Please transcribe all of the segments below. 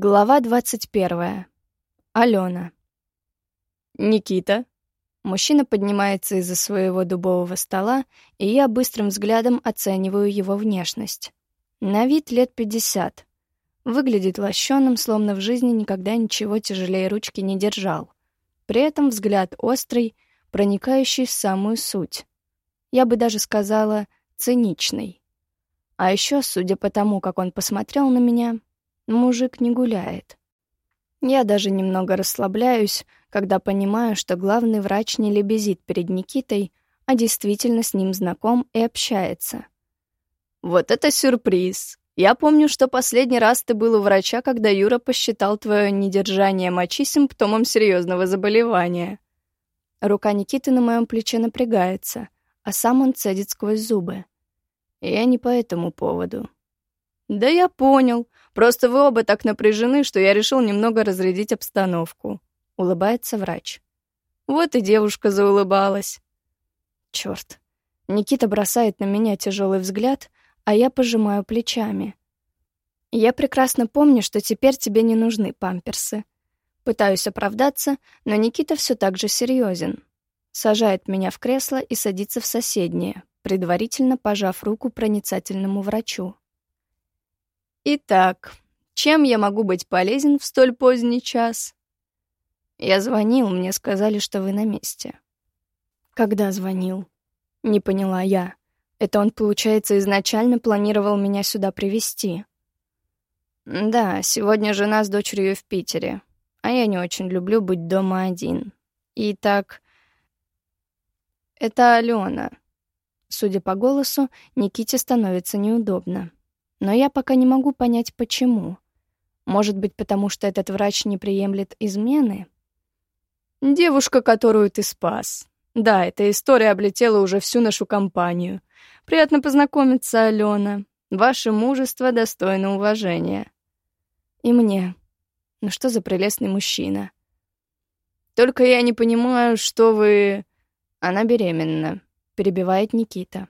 Глава двадцать первая. Алена. «Никита». Мужчина поднимается из-за своего дубового стола, и я быстрым взглядом оцениваю его внешность. На вид лет пятьдесят. Выглядит лощеным, словно в жизни никогда ничего тяжелее ручки не держал. При этом взгляд острый, проникающий в самую суть. Я бы даже сказала, циничный. А еще, судя по тому, как он посмотрел на меня, мужик не гуляет. Я даже немного расслабляюсь, когда понимаю, что главный врач не лебезит перед Никитой, а действительно с ним знаком и общается. «Вот это сюрприз! Я помню, что последний раз ты был у врача, когда Юра посчитал твое недержание мочи симптомом серьезного заболевания». Рука Никиты на моем плече напрягается, а сам он цедит сквозь зубы. Я не по этому поводу. «Да я понял. Просто вы оба так напряжены, что я решил немного разрядить обстановку», — улыбается врач. Вот и девушка заулыбалась. Черт. Никита бросает на меня тяжелый взгляд, а я пожимаю плечами. Я прекрасно помню, что теперь тебе не нужны памперсы. Пытаюсь оправдаться, но Никита все так же серьезен. Сажает меня в кресло и садится в соседнее, предварительно пожав руку проницательному врачу. «Итак, чем я могу быть полезен в столь поздний час?» «Я звонил, мне сказали, что вы на месте». «Когда звонил?» Не поняла я. Это он, получается, изначально планировал меня сюда привести. «Да, сегодня жена с дочерью в Питере, а я не очень люблю быть дома один. Итак, это Алена». Судя по голосу, Никите становится неудобно. Но я пока не могу понять, почему. Может быть, потому что этот врач не приемлет измены? «Девушка, которую ты спас. Да, эта история облетела уже всю нашу компанию. Приятно познакомиться, Алена. Ваше мужество достойно уважения». «И мне. Ну что за прелестный мужчина?» «Только я не понимаю, что вы...» «Она беременна», — перебивает Никита.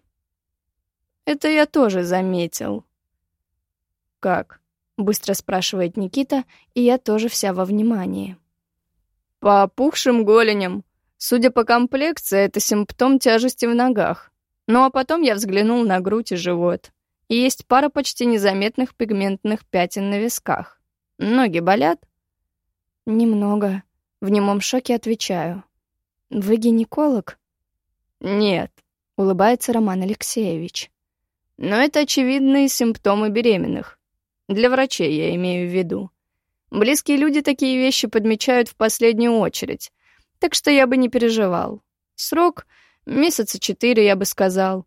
«Это я тоже заметил», «Как?» — быстро спрашивает Никита, и я тоже вся во внимании. «По опухшим голеням. Судя по комплекции, это симптом тяжести в ногах. Ну а потом я взглянул на грудь и живот. И есть пара почти незаметных пигментных пятен на висках. Ноги болят?» «Немного». В немом шоке отвечаю. «Вы гинеколог?» «Нет», — улыбается Роман Алексеевич. «Но это очевидные симптомы беременных. Для врачей я имею в виду. Близкие люди такие вещи подмечают в последнюю очередь, так что я бы не переживал. Срок — месяца четыре, я бы сказал.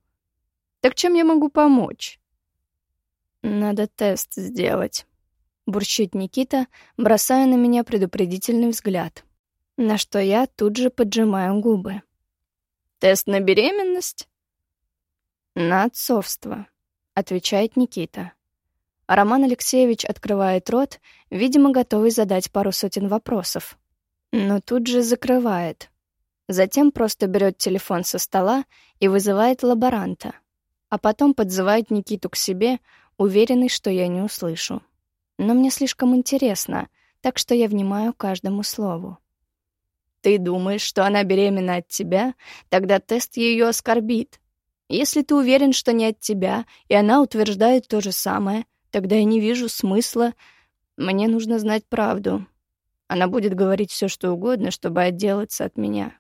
Так чем я могу помочь? Надо тест сделать. Бурчит Никита, бросая на меня предупредительный взгляд. На что я тут же поджимаю губы. Тест на беременность? На отцовство, отвечает Никита. А Роман Алексеевич открывает рот, видимо, готовый задать пару сотен вопросов. Но тут же закрывает. Затем просто берет телефон со стола и вызывает лаборанта. А потом подзывает Никиту к себе, уверенный, что я не услышу. Но мне слишком интересно, так что я внимаю каждому слову. Ты думаешь, что она беременна от тебя? Тогда тест ее оскорбит. Если ты уверен, что не от тебя, и она утверждает то же самое, Тогда я не вижу смысла. Мне нужно знать правду. Она будет говорить все, что угодно, чтобы отделаться от меня.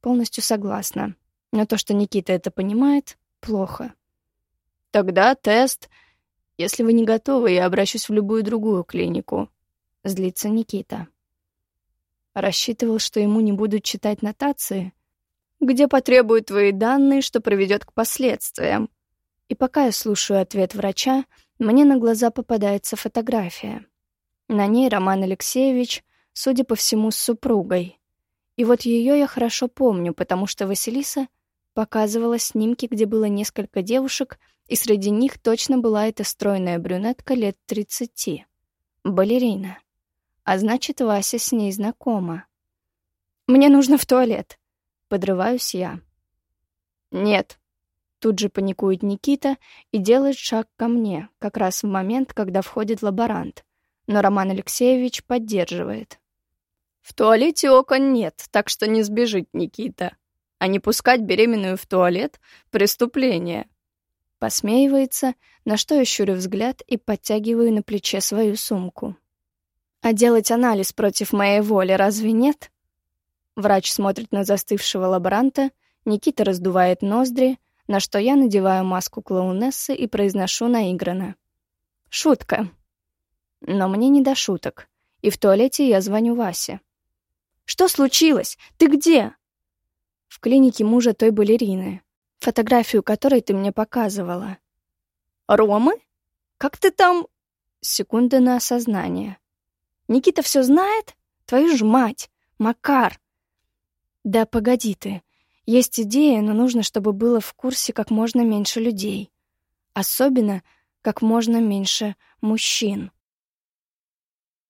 Полностью согласна. Но то, что Никита это понимает, плохо. Тогда тест. Если вы не готовы, я обращусь в любую другую клинику. Злится Никита. Рассчитывал, что ему не будут читать нотации, где потребуют твои данные, что приведет к последствиям. И пока я слушаю ответ врача, мне на глаза попадается фотография. На ней Роман Алексеевич, судя по всему, с супругой. И вот ее я хорошо помню, потому что Василиса показывала снимки, где было несколько девушек, и среди них точно была эта стройная брюнетка лет тридцати. Балерина. А значит, Вася с ней знакома. «Мне нужно в туалет», — подрываюсь я. «Нет», Тут же паникует Никита и делает шаг ко мне, как раз в момент, когда входит лаборант. но Роман Алексеевич поддерживает. «В туалете окон нет, так что не сбежит Никита. А не пускать беременную в туалет — преступление». Посмеивается, на что я щурю взгляд и подтягиваю на плече свою сумку. «А делать анализ против моей воли разве нет?» Врач смотрит на застывшего лаборанта, Никита раздувает ноздри, на что я надеваю маску клоунессы и произношу наигранно. «Шутка». Но мне не до шуток, и в туалете я звоню Васе. «Что случилось? Ты где?» «В клинике мужа той балерины, фотографию которой ты мне показывала». «Ромы? Как ты там...» Секунда на осознание. «Никита все знает? Твою ж мать! Макар!» «Да погоди ты. Есть идея, но нужно, чтобы было в курсе как можно меньше людей. Особенно как можно меньше мужчин.